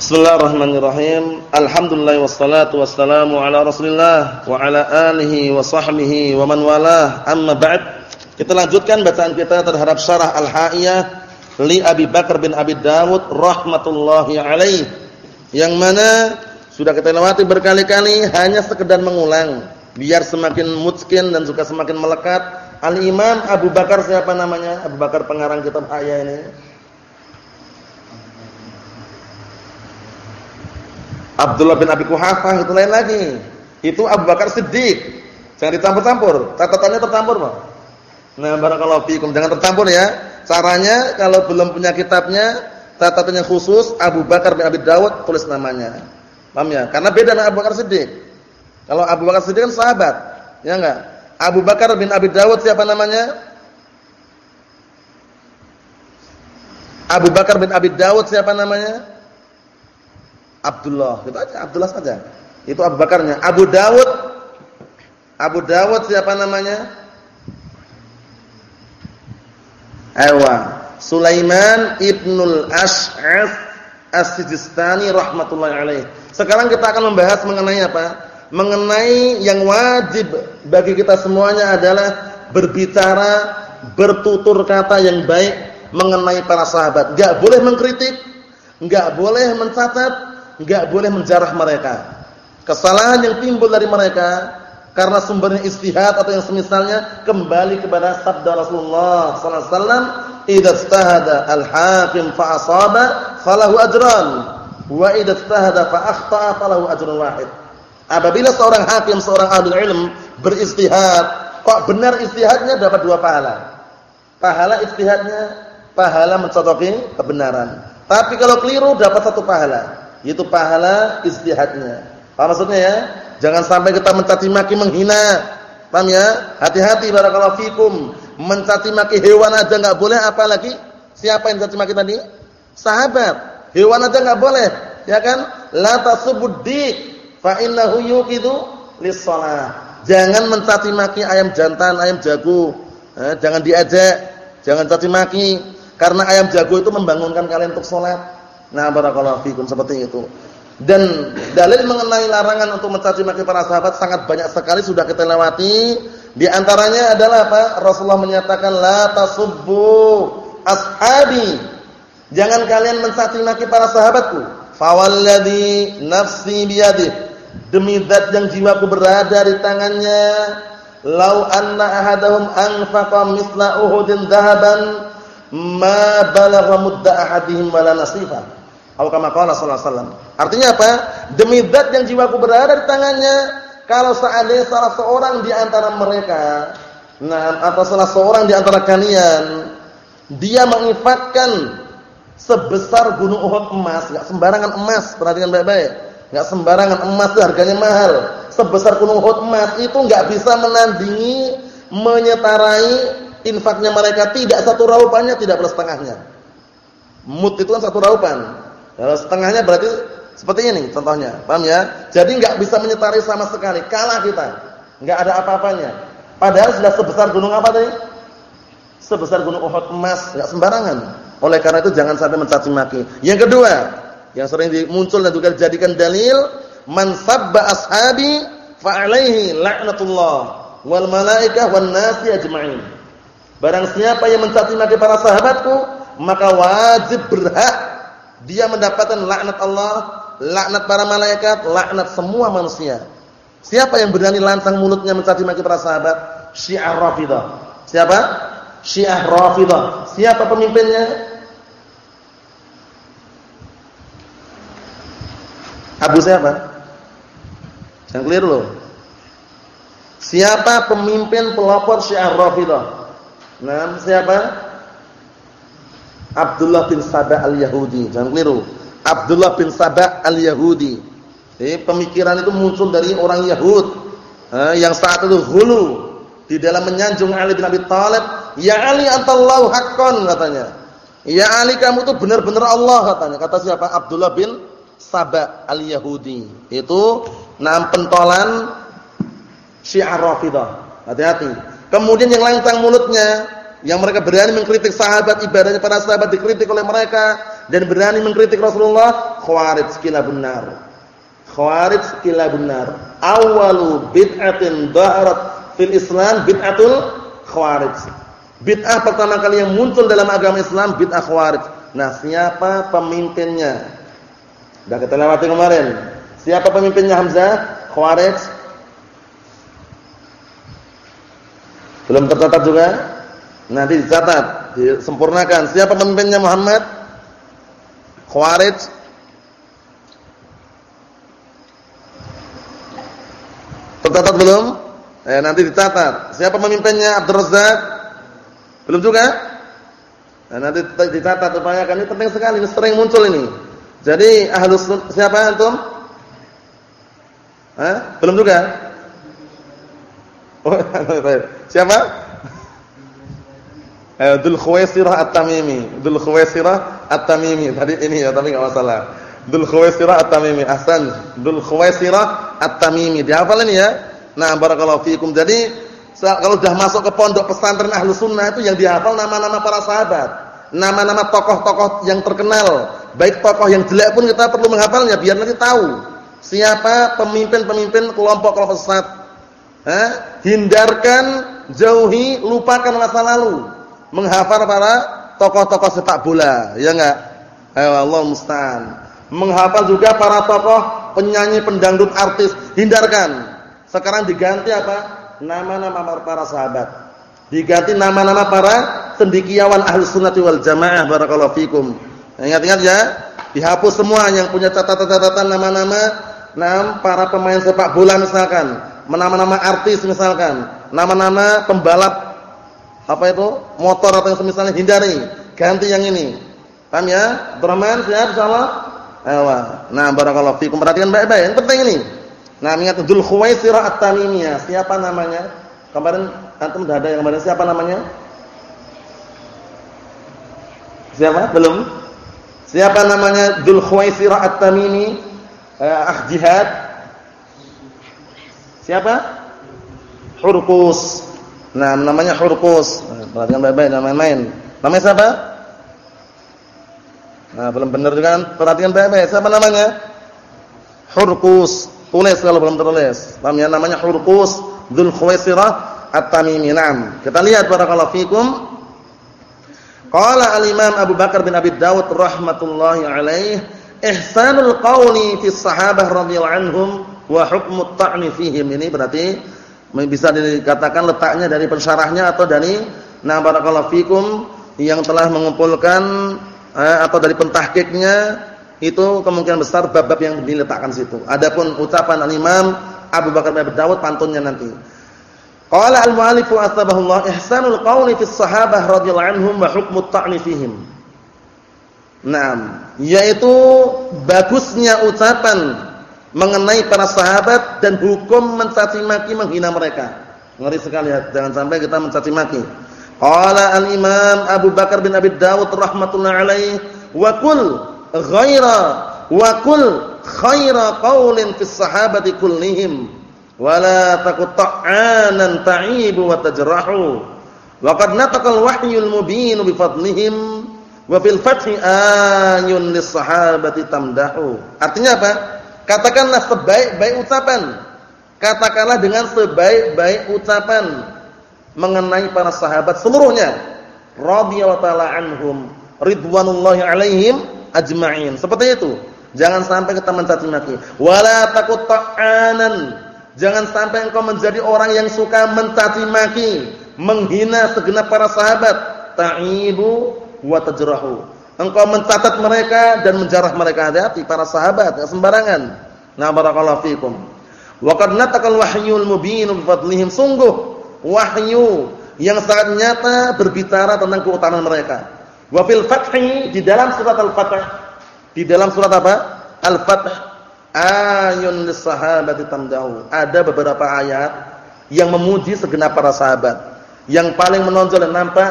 Bismillahirrahmanirrahim. Alhamdulillah wassalatu wassalamu ala Rasulillah wa ala alihi wa sahbihi wa man walah. Amma ba'd. Kita lanjutkan bacaan kita terhadap syarah Al-Ha'iyah li Abi Bakar bin Abi Dawud rahmatullahi alaih. Yang mana sudah kita lewati berkali-kali hanya sekedar mengulang biar semakin mutskin dan juga semakin melekat. Al-Imam Abu Bakar siapa namanya? Abu Bakar pengarang kitab Ha'iyah ini. Abdullah bin Abi Kuhafah itu lain lagi. Itu Abu Bakar Siddiq. Jangan dicampur-campur. Catatannya tercampur, Pak. Nah, barakallahu fikum. Jangan tercampur ya. Caranya kalau belum punya kitabnya, catatannya khusus Abu Bakar bin Abi Dawud tulis namanya. Paham ya? Karena beda dengan Abu Bakar Siddiq. Kalau Abu Bakar Siddiq kan sahabat. Ya enggak? Abu Bakar bin Abi Dawud siapa namanya? Abu Bakar bin Abi Dawud siapa namanya? Abdullah, itu aja Abdullah saja. Itu Abu Bakarnya. Abu Dawud Abu Dawud siapa namanya? Ewa. Sulaiman Ibnul Ash'af As-Sijistani rahmatullahi alaih. Sekarang kita akan membahas mengenai apa? Mengenai yang wajib bagi kita semuanya adalah berbicara, bertutur kata yang baik mengenai para sahabat. Enggak boleh mengkritik, enggak boleh mencatat, enggak boleh menjarah mereka. Kesalahan yang timbul dari mereka karena sumbernya istihad atau yang semisalnya kembali kepada sabda Rasulullah sallallahu alaihi wasallam, "Idza ijtahada al-hakim fa asaba falahu ajran, wa idza fa akhta'a falahu ajrun wahid." Apabila seorang hakim, seorang ahli ilm beristihad, kok benar istihadnya dapat dua pahala. Pahala istihadnya, pahala mencocoki kebenaran. Tapi kalau keliru dapat satu pahala itu pahala istihadnya. Paham maksudnya ya? Jangan sampai kita mencaci maki menghina. Paham ya? Hati-hati barakallahu fikum. Mencaci maki hewan aja enggak boleh apalagi siapa yang mencaci maki tadi? Sahabat. Hewan aja enggak boleh, ya kan? La tasubuddik fa innahu yuqidu lis-shalah. Jangan mencaci maki ayam jantan, ayam jago. Eh, jangan diajak, jangan caci maki karena ayam jago itu membangunkan kalian untuk salat. Nah, barakallahu fikum seperti itu. Dan dalil mengenai larangan untuk mencaci maki para sahabat sangat banyak sekali sudah kita lewati. Di antaranya adalah apa? Rasulullah menyatakan la tasubbu ashabi. Jangan kalian mencaci maki para sahabatku. Fawalladzi nafsi biyadihi. Demi zat yang jiwaku berada di tangannya, lau anna ahadahum anfaqa misla Uhudin dhahaban ma balagha mudda ahadihim wala nasifa. Atau. Artinya apa? Demi zat yang jiwaku berada di tangannya, kalau seandainya salah seorang di antara mereka, nah atau salah seorang di antara kalian dia menginfakkan sebesar gunung Uhud emas, enggak sembarangan emas, perhatikan baik-baik. Enggak sembarangan emas harganya mahal. Sebesar gunung Uhud emas itu enggak bisa menandingi, menyetarai infaknya mereka tidak satu raupannya, tidak plus setengahnya. Mut itu kan satu raupan. Kalau setengahnya berarti seperti ini contohnya. Paham ya? Jadi enggak bisa menyetari sama sekali. Kalah kita. Enggak ada apa-apanya. Padahal sudah sebesar gunung apa tadi? Sebesar gunung Uhud emas, enggak sembarangan. Oleh karena itu jangan sampai mencaci maki. Yang kedua, yang sering muncul dan juga dijadikan dalil, man sabba ashabi fa alaihi laknatullah wal malaikah wan nasi ajma'in. Barang siapa yang mencaci maki para sahabatku, maka wajib berhak dia mendapatkan laknat Allah, laknat para malaikat, laknat semua manusia. Siapa yang berani lantang mulutnya mencaci maki para sahabat? Syiah Rafidah. Siapa? Syiah Rafidah. Siapa pemimpinnya? Abu siapa? Jangan keliru loh. Siapa pemimpin pelopor Syiah Rafidah? Nah, siapa? Abdullah bin Sabah al-Yahudi. Jangan keliru. Abdullah bin Sabah al-Yahudi. Eh, pemikiran itu muncul dari orang Yahud. Eh, yang saat itu hulu di dalam menyanjung Ali bin Abi Thalib, "Ya Ali antallahu haqqan," katanya. "Ya Ali kamu itu benar-benar Allah," katanya. Kata siapa? Abdullah bin Sabah al-Yahudi. Itu enam pentolan Syiah Rafidah. Hati-hati. Kemudian yang lancang mulutnya yang mereka berani mengkritik sahabat ibadahnya para sahabat dikritik oleh mereka dan berani mengkritik Rasulullah Khawarij kilabun nar. Khawarij kilabun nar. Awalu bid'atin dhaharat fil Islam bid'atul Khawarij. Bid'ah pertama kali yang muncul dalam agama Islam bid'ah Khawarij. Nah, siapa pemimpinnya? Sudah kita lewati kemarin. Siapa pemimpinnya Hamzah? Khawarij. Belum tercatat juga? Nanti dicatat, disempurnakan. Siapa pemimpinnya Muhammad? Khawarij. Tercatat belum? Eh, nanti dicatat. Siapa pemimpinnya Abdul Razak? Belum juga? Nah, nanti dicatat supaya kan ini penting sekali, ini sering muncul ini. Jadi ahlus siapa antum? Hah? Belum juga? Oh, siapa? Eh, Dzul Khuwaisirah At-Tamimi. Dzul Khuwaisirah At-Tamimi. Tadi ini ya, tapi enggak masalah. Dzul Khuwaisirah At-Tamimi. Ahsan. Dzul Khuwaisirah At-Tamimi. Dihafal ini ya? Nah, barakallahu fiikum. Jadi kalau sudah masuk ke pondok pesantren ahlu sunnah itu yang dihafal nama-nama para sahabat. Nama-nama tokoh-tokoh yang terkenal. Baik tokoh yang jelek pun kita perlu menghafalnya biar nanti tahu. Siapa pemimpin-pemimpin kelompok-kelompok sesat. Eh? Hindarkan, jauhi, lupakan masa lalu. Menghafal para tokoh-tokoh sepak bola. Ya enggak? Ayo Allah musta'an. Menghafal juga para tokoh penyanyi, pendangdut, artis. Hindarkan. Sekarang diganti apa? nama-nama para sahabat. Diganti nama-nama para cendekiawan ahli sunnah wal jamaah barakallahu fikum. Ingat-ingat ya, dihapus semua yang punya catatan-catatan nama-nama nam para pemain sepak bola misalkan, nama-nama artis misalkan, nama-nama pembalap apa itu? motor atau yang semisalnya hindari, ganti yang ini. Paham ya? Abdurrahman siap insyaallah? Ayo. Nah, barakallahu fikum. Perhatikan baik-baik. Yang penting ini. Nah, ingat Dzul Khuwaisirah At-Tamimiyah. Siapa namanya? Kemarin antum sudah ada yang kemarin siapa namanya? Siapa? Belum? Siapa namanya Dzul Khuwaisirah At-Tamimi? Eh, ah jihad. Siapa? Hurqus. Nah, namanya Hurqus. Perhatikan baik-baik jangan main-main. Namanya siapa? Nah, belum benar juga kan? Perhatikan baik-baik. Siapa namanya? Hurqus. Tulis kalau belum tertulis. Ya? Namanya Hurqus Dzul Khuwaisirah At-Tamimi. Naam. Kita lihat barakallahu fikum. Qala al-Imam Abu Bakar bin Abi Dawud rahmatullahi alaih, ihsanul qawli fi sahabah radhiyallahu anhum wa hukmu at-ta'ni fihim. Ini berarti bisa dikatakan letaknya dari pensyarahnya atau dari na barakallahu fikum yang telah mengumpulkan eh, atau dari pentahqiqnya itu kemungkinan besar bab-bab yang diletakkan situ. Adapun ucapan al-Imam Abu Bakar bin Dawud pantunnya nanti. Qala al-mu'allifu asbahullah ihsanul qawli fi sahabah radhiyallahu anhum wa hukmu ta'ni fihim. Naam, yaitu bagusnya ucapan mengenai para sahabat dan hukum mencaci maki menghina mereka. Ngeri sekali ya, jangan sampai kita mencaci maki. Qala al-Imam Abu Bakar bin Abi Dawud rahimatullah alaihi wa kul ghaira wa khaira qaulin fis sahabati kullihim wala takut ta'anan ta'ibu wa tajrahu wa qad nataqal wahyul mubin bi fadlihim wa fil fathi ayun lis sahabati tamdahu artinya apa katakanlah sebaik-baik ucapan katakanlah dengan sebaik-baik ucapan mengenai para sahabat seluruhnya radhiyallahu taala anhum ridwanullahi alaihim ajma'in. Seperti itu. Jangan sampai kita mencaci maki. Wala takut ta'anan. Jangan sampai engkau menjadi orang yang suka mencaci maki, menghina segenap para sahabat. Ta'ibu wa tajrahu. Engkau mencatat mereka dan menjarah mereka hati-hati para sahabat, enggak sembarangan. Nah, barakallahu fikum. Wa qad nataqal wahyul mubin bi fadlihim. Sungguh wahyu yang sangat nyata berbicara tentang keutamaan mereka. Wa fil fathi di dalam surat Al-Fath di dalam surat apa? Al-Fath ayun lis-sahabati tamdahu. Ada beberapa ayat yang memuji segenap para sahabat. Yang paling menonjol dan nampak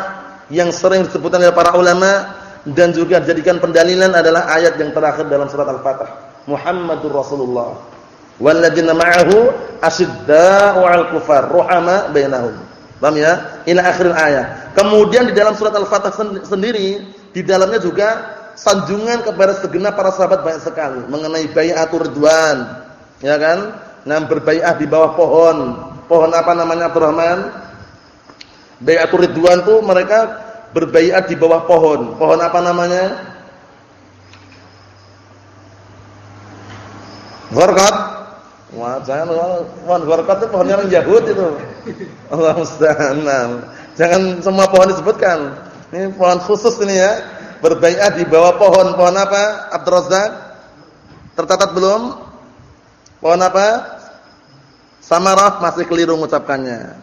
yang sering disebutkan oleh para ulama dan juga dijadikan pendalilan adalah ayat yang terakhir dalam surat Al-Fatih. Muhammadur Rasulullah. Walladzina ma'ahu asyidda'u 'alal kufar, ruhama bainahum. Paham ya? Ila akhir ayat. Kemudian di dalam surat Al-Fatah sendiri, di dalamnya juga sanjungan kepada segenap para sahabat banyak sekali mengenai bai'atur ridwan. Ya kan? Nah, berbai'ah di bawah pohon. Pohon apa namanya Abdurrahman? Bai'atur ridwan tuh mereka berbai'ah di bawah pohon. Pohon apa namanya? Gharqat. Wah, jangan pohon gharqat itu pohonnya orang Yahud itu. Allah musta'an. Jangan semua pohon disebutkan. Ini pohon khusus ini ya. Berbai'ah di bawah pohon. Pohon apa? Abdurrazzaq. Tercatat belum? Pohon apa? Samarah masih keliru mengucapkannya.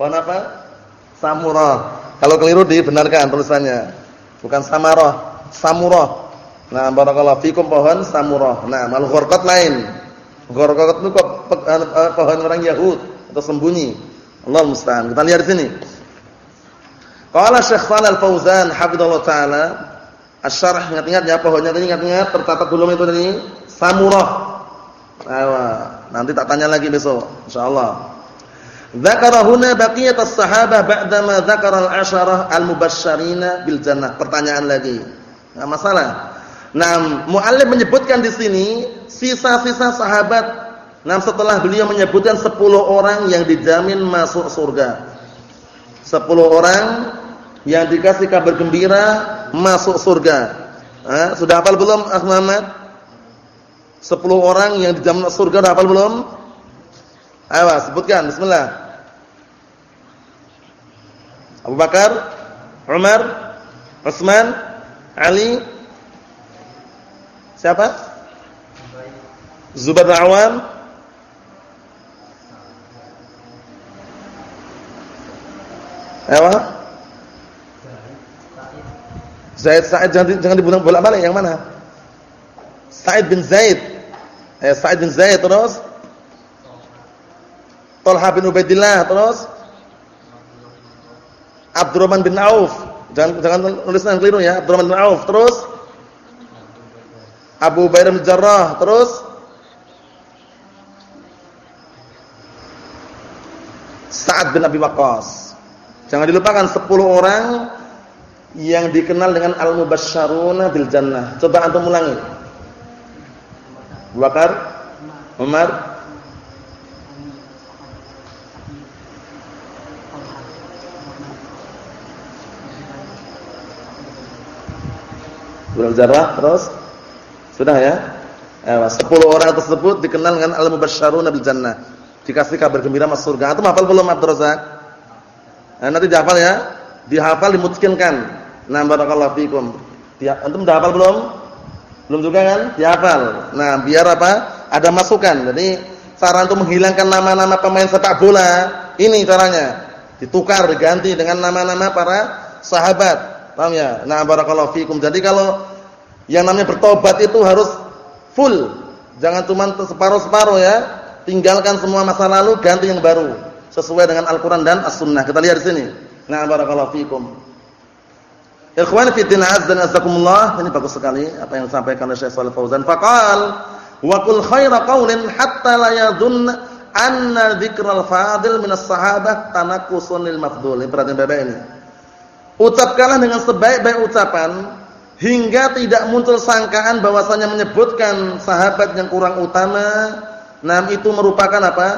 Pohon apa? Samurah. Kalau keliru dibenarkan tulisannya. Bukan samarah, samurah. Nah, barakallahu fikum pohon samurah. Nah, malu ghorqat lain. Ghorqat itu anu, eh, pohon orang Yahud atau sembunyi. Allah musta'an. Kita lihat di sini. Qala Syekh Shalal Fauzan hafizallahu taala, asy-syarh ingat-ingat ya pohonnya tadi ingat-ingat tercatat belum itu tadi? Samurah. Nanti tak tanya lagi besok insyaallah. Dzakara huna baqiyat as-sahabah ba'dama dzakara al-'asharah al-mubashsharina bil jannah. Pertanyaan lagi. Enggak masalah. Nah, muallif menyebutkan di sini sisa-sisa sahabat. Nah, setelah beliau menyebutkan 10 orang yang dijamin masuk surga. 10 orang yang dikasih kabar gembira masuk surga. Eh, sudah hafal belum Muhammad? 10 orang yang dijamin surga sudah hafal belum? Ayo sebutkan bismillah. Abu Bakar, Umar, Utsman, Ali, Siapa? Zubair bin Awam. Apa? Zaid Sa'id jangan jangan dibolak-balik yang mana? Sa'id bin Zaid. Eh Sa'id bin Zaid terus Talha bin Ubaidillah terus Abdurrahman bin Auf. Jangan jangan tulisan keliru ya. Abdurrahman bin Auf terus Abu Bakar bin Jarrah, terus Sa'ad bin Abi Waqqas. Jangan dilupakan 10 orang yang dikenal dengan al-mubasysyaruna bil jannah. Coba antum ulangi. Abu Bakar, Umar, Abu Jarrah, terus sudah ya? Eh, 10 orang tersebut dikenal dengan al-mubasysyaruna bil jannah. Dikasih kabar gembira masuk surga. Antum hafal belum Abdul Razak? Nah, nanti dihafal ya. Dihafal dimutkinkan. Nah, barakallahu fikum. Antum udah hafal belum? Belum juga kan? Dihafal. Nah, biar apa? Ada masukan. Jadi, cara untuk menghilangkan nama-nama pemain sepak bola, ini caranya. Ditukar, diganti dengan nama-nama para sahabat. Paham ya? Nah, barakallahu fikum. Jadi kalau yang namanya bertobat itu harus full. Jangan cuma separuh-separuh ya. Tinggalkan semua masa lalu, ganti yang baru. Sesuai dengan Al-Quran dan As-Sunnah. Kita lihat di sini. Nah, barakallahu fikum. Ikhwan fi din azza azakumullah. Ini bagus sekali apa yang disampaikan oleh Syekh Shalih Fauzan. Faqal wa qul khaira qaulin hatta la yadhun anna dzikral fadil minas sahabah tanaqqusun lil mafdhul. Perhatian Bapak ini. Ucapkanlah dengan sebaik-baik ucapan hingga tidak muncul sangkaan bahwasanya menyebutkan sahabat yang kurang utama, nam itu merupakan apa?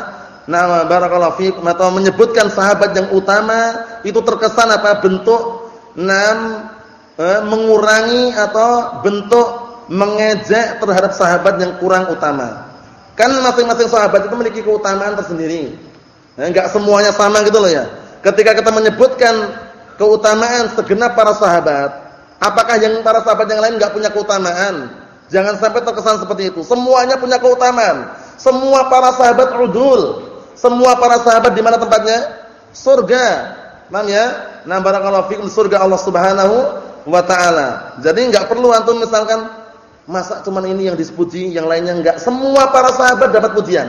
Nama barakallahu fiikum atau menyebutkan sahabat yang utama itu terkesan apa? Bentuk nam eh, mengurangi atau bentuk mengejek terhadap sahabat yang kurang utama. Kan masing-masing sahabat itu memiliki keutamaan tersendiri. Nah, enggak semuanya sama gitu loh ya. Ketika kita menyebutkan keutamaan segenap para sahabat, Apakah yang para sahabat yang lain enggak punya keutamaan? Jangan sampai terkesan seperti itu. Semuanya punya keutamaan. Semua para sahabat udul. Semua para sahabat di mana tempatnya? Surga. Paham ya? Nah, barakallahu fikum surga Allah Subhanahu wa taala. Jadi enggak perlu antum misalkan masa cuman ini yang dipuji, yang lainnya enggak. Semua para sahabat dapat pujian.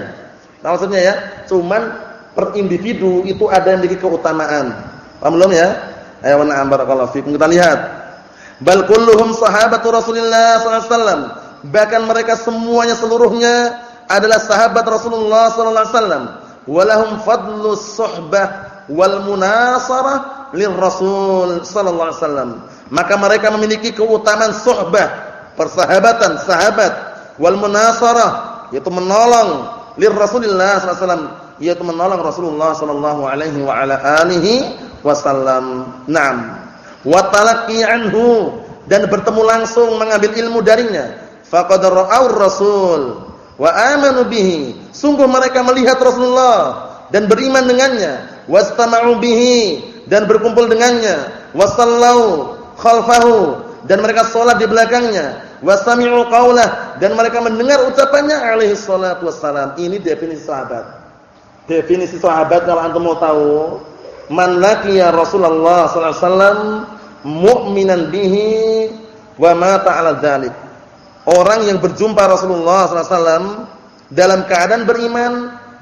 Nah, maksudnya ya, cuman per individu itu ada yang memiliki keutamaan. Paham belum ya? Ayo na'am barakallahu fikum. Kita lihat Bal kulluhum sahabatu Rasulullah sallallahu Bahkan mereka semuanya seluruhnya adalah sahabat Rasulullah sallallahu alaihi wasallam. Walahum fadlus suhbah wal munasarah lirrasul sallallahu alaihi wasallam. maka mereka memiliki keutamaan suhbah, persahabatan, sahabat, wal munasarah, yaitu menolong lir Rasulillah sallallahu alaihi wasallam, yaitu menolong Rasulullah sallallahu alaihi wa ala alihi wasallam. Naam. Wa talaqqi anhu dan bertemu langsung mengambil ilmu darinya. Faqad ra'aw rasul wa amanu bihi. Sungguh mereka melihat Rasulullah dan beriman dengannya, wastama'u bihi dan berkumpul dengannya, wasallau khalfahu dan mereka salat di belakangnya, wasami'u qaulah dan mereka mendengar ucapannya alaihi salatu wassalam. Ini definisi sahabat. Definisi sahabat kalau antum mau tahu, man laqiya Rasulullah sallallahu alaihi wasallam mu'minan bihi wa mata 'ala dzalik. Orang yang berjumpa Rasulullah sallallahu alaihi wasallam dalam keadaan beriman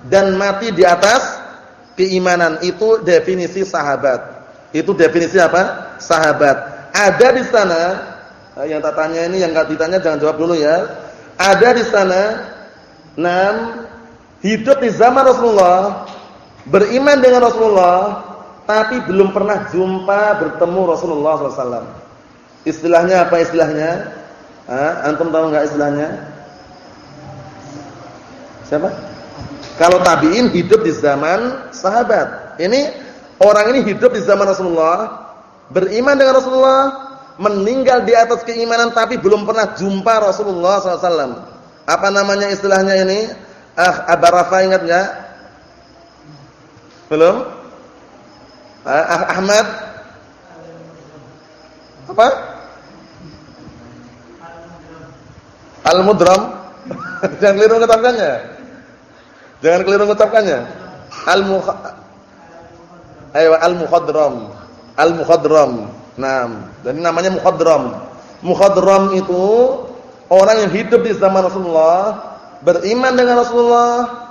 dan mati di atas keimanan itu definisi sahabat. Itu definisi apa? Sahabat. Ada di sana eh, yang tak tanya ini yang enggak ditanya jangan jawab dulu ya. Ada di sana enam hidup di zaman Rasulullah, beriman dengan Rasulullah, tapi belum pernah jumpa bertemu Rasulullah SAW. Istilahnya apa istilahnya? Hah? Antum tahu enggak istilahnya? Siapa? Kalau tabi'in hidup di zaman sahabat. Ini orang ini hidup di zaman Rasulullah, beriman dengan Rasulullah, meninggal di atas keimanan tapi belum pernah jumpa Rasulullah SAW. Apa namanya istilahnya ini? Ah, Abarafa ingat enggak? Belum? Ah, ah Ahmad? Apa? Al-Mudram. Jangan keliru katakannya. Jangan keliru mengucapkannya. Al-mukh Ayo al-mukhadram. Al-mukhadram. Naam. Dan namanya mukhadram. Mukhadram itu orang yang hidup di zaman Rasulullah, beriman dengan Rasulullah,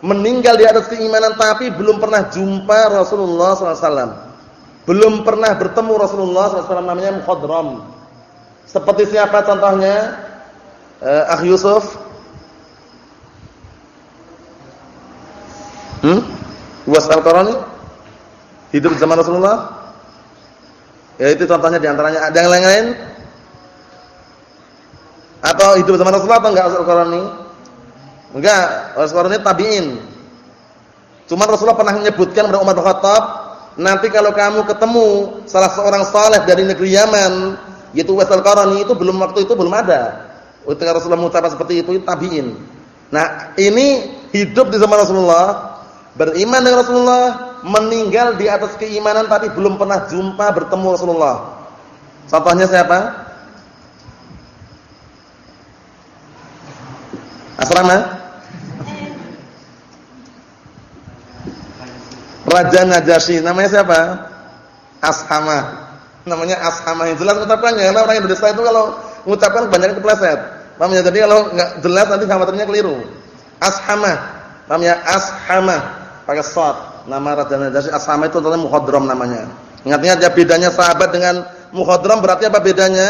meninggal di atas keimanan tapi belum pernah jumpa Rasulullah SAW. Belum pernah bertemu Rasulullah SAW namanya mukhadram. Seperti siapa contohnya? Eh, Ah Yusuf Hmm? Uwas Al-Qarani hidup zaman Rasulullah? Ya itu contohnya di antaranya ada yang lain-lain? Atau hidup zaman Rasulullah atau enggak Al-Qarani? Enggak, Al-Qarani tabi'in. Cuma Rasulullah pernah menyebutkan kepada Umar bin Khattab, nanti kalau kamu ketemu salah seorang saleh dari negeri Yaman, yaitu Uwais Al-Qarani itu belum waktu itu belum ada. Ketika Rasulullah mengucapkan seperti itu, itu tabi'in. Nah, ini hidup di zaman Rasulullah beriman dengan Rasulullah, meninggal di atas keimanan tapi belum pernah jumpa bertemu Rasulullah. Contohnya siapa? Asrama? Raja Najasyi, namanya siapa? Ashama. Namanya Ashama. Yang jelas ucapannya, karena orang Indonesia itu kalau mengucapkan kebanyakan kepleset. Paham ya? Jadi kalau enggak jelas nanti khawatirnya keliru. Ashama. Paham ya? Ashama pakai shad. Nama Raja Najasyi As-Sama itu namanya mukhadram namanya. Ingat-ingat ya bedanya sahabat dengan mukhadram berarti apa bedanya?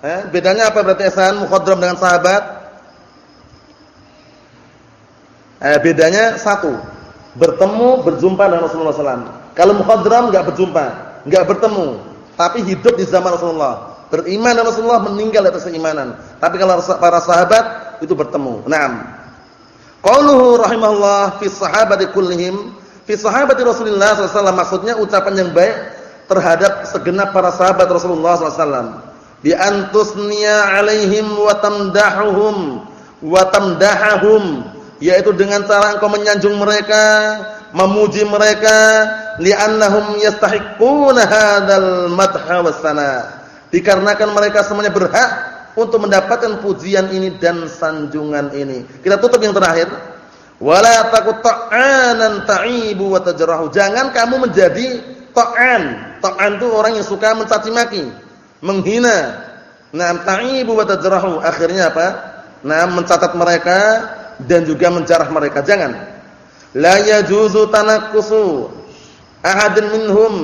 Eh, bedanya apa berarti esan mukhadram dengan sahabat? Eh, bedanya satu, bertemu berjumpa dengan Rasulullah SAW. Kalau mukhadram enggak berjumpa, enggak bertemu, tapi hidup di zaman Rasulullah. Beriman dengan Rasulullah meninggal atas keimanan. Tapi kalau para sahabat itu bertemu. Naam. Qauluhu rahimahullah fi sahabati kullihim fi sahabati Rasulullah SAW maksudnya ucapan yang baik terhadap segenap para sahabat Rasulullah SAW. Bi antusniya alaihim wa tamdahuhum wa tamdahahum yaitu dengan cara engkau menyanjung mereka, memuji mereka li'annahum yastahiqquna hadzal madha was sana. Dikarenakan mereka semuanya berhak untuk mendapatkan pujian ini dan sanjungan ini. Kita tutup yang terakhir. Wala takut ta'anan ta'ibu wa tajrahu. Jangan kamu menjadi ta'an. Ta'an itu orang yang suka mencaci maki, menghina. Nah, ta'ibu wa tajrahu. Akhirnya apa? Nah, mencatat mereka dan juga menjarah mereka. Jangan. La yajuzu tanakkusu ahadin minhum.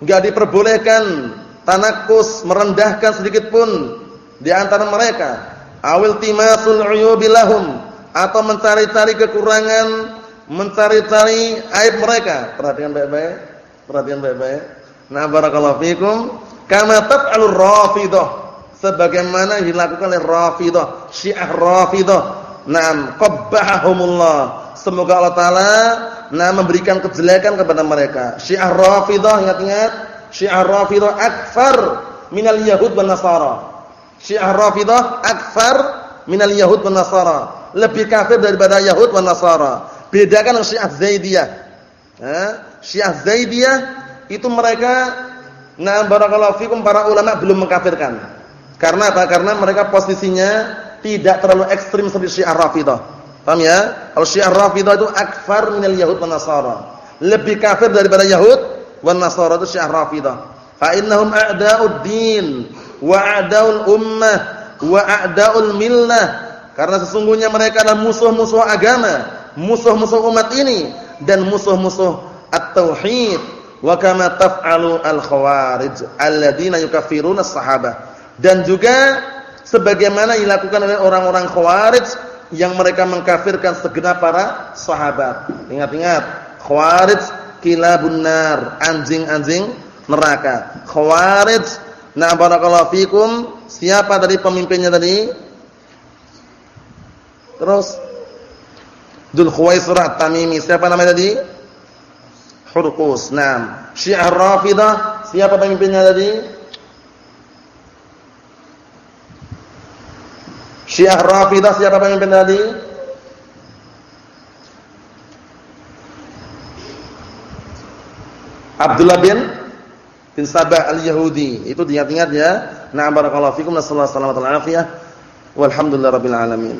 Enggak diperbolehkan tanakkus merendahkan sedikit pun di antara mereka awil timasul uyubi lahum atau mencari-cari kekurangan, mencari-cari aib mereka. Perhatikan baik-baik. Perhatikan baik-baik. Nah, barakallahu fikum. Kama taf'alur Rafidah sebagaimana dilakukan oleh Rafidah, Syiah Rafidah. Naam, qabbahumullah. Semoga Allah taala nah memberikan kejelekan kepada mereka. Syiah Rafidah ingat-ingat, Syiah Rafidah akfar minal yahud wan nasara. Syiah Rafidah akfar minal yahud wan nasara. Lebih kafir daripada Yahud wan Nasara. Bedakan dengan Syiah Zaidiyah. Ha? Syiah Zaidiyah itu mereka nah barakallahu fikum para ulama belum mengkafirkan. Karena apa? Karena mereka posisinya tidak terlalu ekstrim seperti Syiah Rafidah. Paham ya? Kalau Syiah Rafidah itu akfar minal Yahud wan Nasara. Lebih kafir daripada Yahud wan Nasara itu Syiah Rafidah. Fa innahum a'da'ud din wa a'da'ul ummah wa a'da'ul millah. Karena sesungguhnya mereka adalah musuh-musuh agama, musuh-musuh umat ini dan musuh-musuh at-tauhid. Wa kama taf'alu al-khawarij alladziina yukaffiruna as-sahabah. Dan juga sebagaimana dilakukan oleh orang-orang khawarij yang mereka mengkafirkan segenap para sahabat. Ingat-ingat, khawarij kilabun nar, anjing-anjing neraka. Khawarij, na barakallahu fikum, siapa tadi pemimpinnya tadi? Terus Dzul Khuwaisirah Tamimi, siapa namanya tadi? Hurqus. Naam. Syiah Rafidah, siapa pemimpinnya tadi? Syiah Rafidah siapa pemimpin tadi? Abdullah bin bin Sabah al-Yahudi. Itu diingat-ingat ya. Na'am barakallahu fikum. Nasallahu alaihi wasallam. Walhamdulillahirabbil alamin.